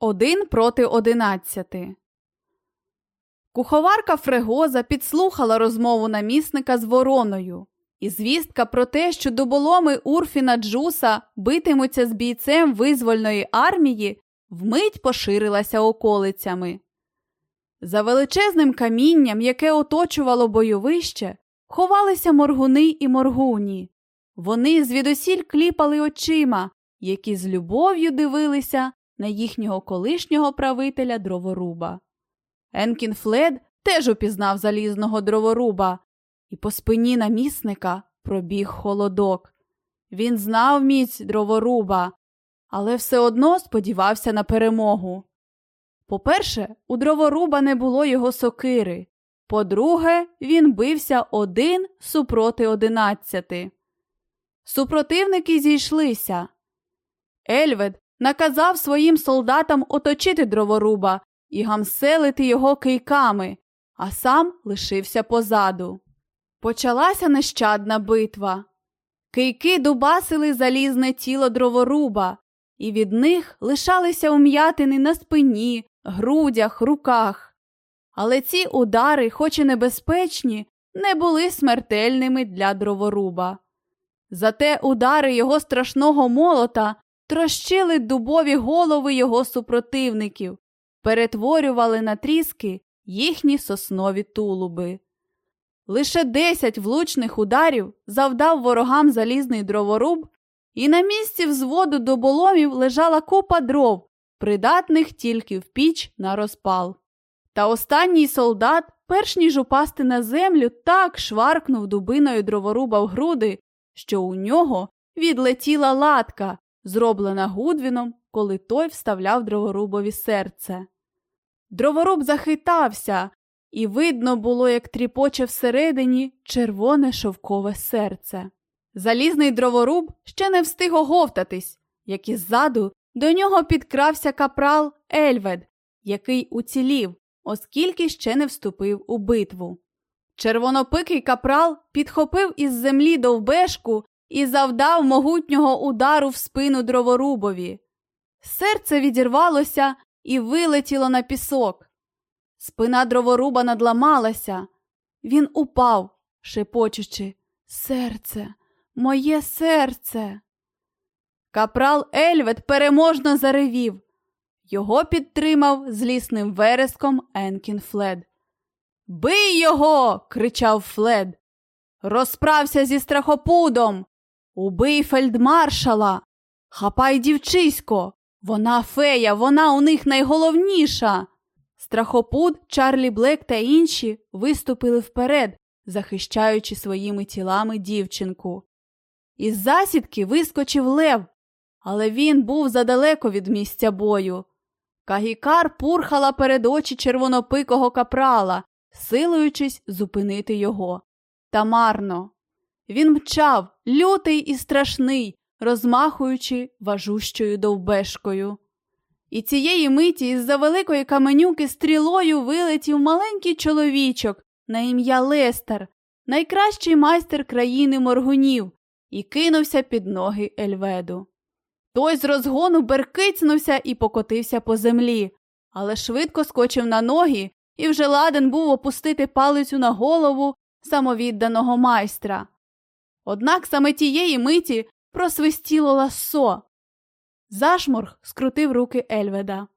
Один проти одинадцяти. Куховарка Фрегоза підслухала розмову намісника з вороною, і звістка про те, що доболоми Урфіна Джуса битимуться з бійцем визвольної армії, вмить поширилася околицями. За величезним камінням, яке оточувало бойовище, ховалися моргуни і моргуні. Вони звідусіль кліпали очима, які з любов'ю дивилися на їхнього колишнього правителя дроворуба. Енкін Флед теж упізнав залізного дроворуба, і по спині намісника пробіг холодок. Він знав міць дроворуба, але все одно сподівався на перемогу. По-перше, у дроворуба не було його сокири. По-друге, він бився один супроти одинадцяти. Супротивники зійшлися. Ельвед наказав своїм солдатам оточити дроворуба і гамселити його кийками, а сам лишився позаду. Почалася нещадна битва. Кийки дубасили залізне тіло дроворуба, і від них лишалися ум'ятини на спині, грудях, руках. Але ці удари, хоч і небезпечні, не були смертельними для дроворуба. Зате удари його страшного молота трощили дубові голови його супротивників, перетворювали на тріски їхні соснові тулуби. Лише десять влучних ударів завдав ворогам залізний дроворуб, і на місці взводу до боломів лежала купа дров, придатних тільки в піч на розпал. Та останній солдат, перш ніж упасти на землю, так шваркнув дубиною дроворуба в груди, що у нього відлетіла латка, зроблена Гудвіном, коли той вставляв дроворубові серце. Дроворуб захитався, і видно було, як тріпоче всередині червоне шовкове серце. Залізний дроворуб ще не встиг оговтатись, як іззаду до нього підкрався капрал Ельвед, який уцілів, оскільки ще не вступив у битву. Червонопикий капрал підхопив із землі довбешку і завдав могутнього удару в спину дроворубові. Серце відірвалося і вилетіло на пісок. Спина дроворуба надламалася. Він упав, шепочучи Серце, моє серце. Капрал Ельвет переможно заревів. Його підтримав злісним вереском Енкін Флед. Бий його. кричав Флед. Розправся зі страхопудом. Убий фельдмаршала. Хапай дівчисько. Вона фея, вона у них найголовніша. Страхопуд, Чарлі Блек та інші виступили вперед, захищаючи своїми тілами дівчинку. Із засідки вискочив лев, але він був задалеко від місця бою. Кагікар пурхала перед очі червонопикого капрала, силуючись зупинити його. Та марно. Він мчав, лютий і страшний, розмахуючи важущою довбешкою. І цієї миті із за великої каменюки стрілою вилетів маленький чоловічок на ім'я Лестер, найкращий майстер країни моргунів, і кинувся під ноги Ельведу. Той з розгону беркицнувся і покотився по землі, але швидко скочив на ноги і вже ладен був опустити палицю на голову самовідданого майстра. Однак саме тієї миті просвистіло лассо. Зашморг скрутив руки Ельведа.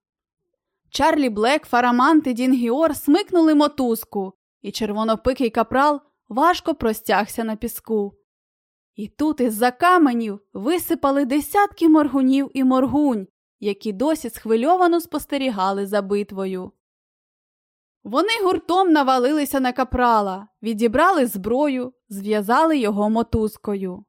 Чарлі Блек, Фарамант і Дінгіор смикнули мотузку, і червонопикий капрал важко простягся на піску. І тут із за каменів висипали десятки моргунів і моргунь, які досі схвильовано спостерігали за битвою. Вони гуртом навалилися на капрала, відібрали зброю, зв'язали його мотузкою.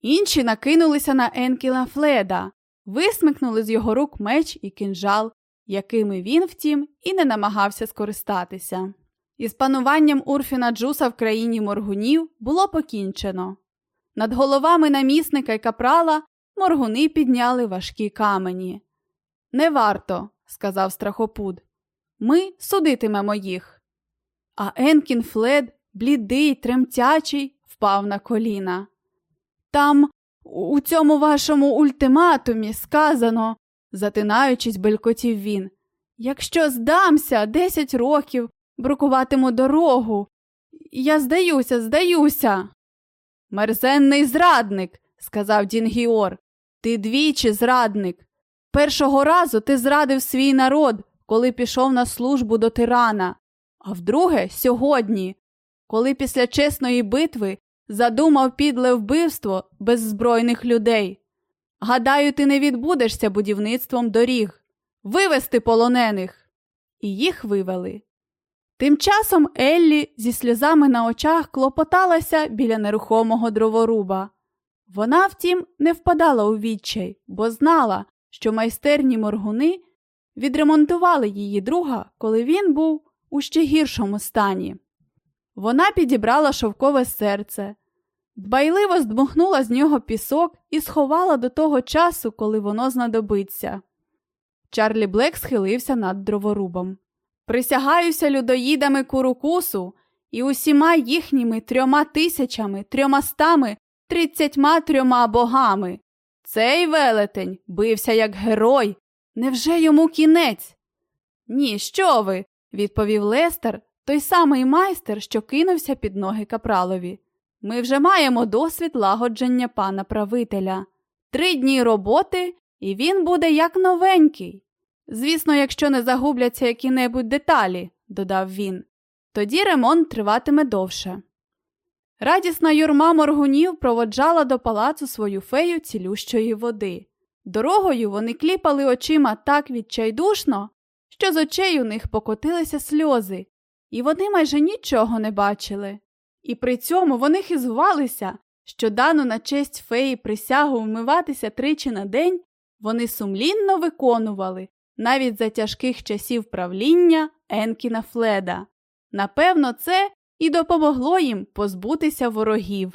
Інші накинулися на Енкіла Фледа, висмикнули з його рук меч і кинжал, якими він, втім, і не намагався скористатися. Із пануванням Урфіна Джуса в країні моргунів було покінчено. Над головами намісника й капрала моргуни підняли важкі камені. Не варто, сказав страхопуд. Ми судитимемо їх. А Енкін Флед, блідий, тремтячий, впав на коліна. Там, у цьому вашому ультиматумі, сказано, затинаючись, белькотів він. Якщо здамся десять років, брукуватиму дорогу. Я здаюся, здаюся. Мерзенний зрадник, сказав Дінгіор. Ти двічі зрадник. Першого разу ти зрадив свій народ, коли пішов на службу до тирана, а вдруге сьогодні, коли після чесної битви задумав підле вбивство беззбройних людей. Гадаю, ти не відбудешся будівництвом доріг, вивести полонених. І їх вивели. Тим часом Еллі зі сльозами на очах клопоталася біля нерухомого дроворуба. Вона, втім, не впадала у відчай, бо знала, що майстерні моргуни відремонтували її друга, коли він був у ще гіршому стані. Вона підібрала шовкове серце, дбайливо здмухнула з нього пісок і сховала до того часу, коли воно знадобиться. Чарлі Блек схилився над дроворубом. Присягаюся людоїдами курукусу і усіма їхніми трьома тисячами, трьомастами, тридцятьма трьома богами. Цей велетень бився як герой. Невже йому кінець? Ні, що ви? відповів Лестер, той самий майстер, що кинувся під ноги капралові. Ми вже маємо досвід лагодження пана правителя. Три дні роботи, і він буде як новенький. Звісно, якщо не загубляться які-небудь деталі, додав він, тоді ремонт триватиме довше. Радісна юрма моргунів проводжала до палацу свою фею цілющої води. Дорогою вони кліпали очима так відчайдушно, що з очей у них покотилися сльози, і вони майже нічого не бачили. І при цьому вони хизувалися, що дану на честь феї присягу вмиватися тричі на день вони сумлінно виконували навіть за тяжких часів правління Енкіна Фледа. Напевно, це і допомогло їм позбутися ворогів.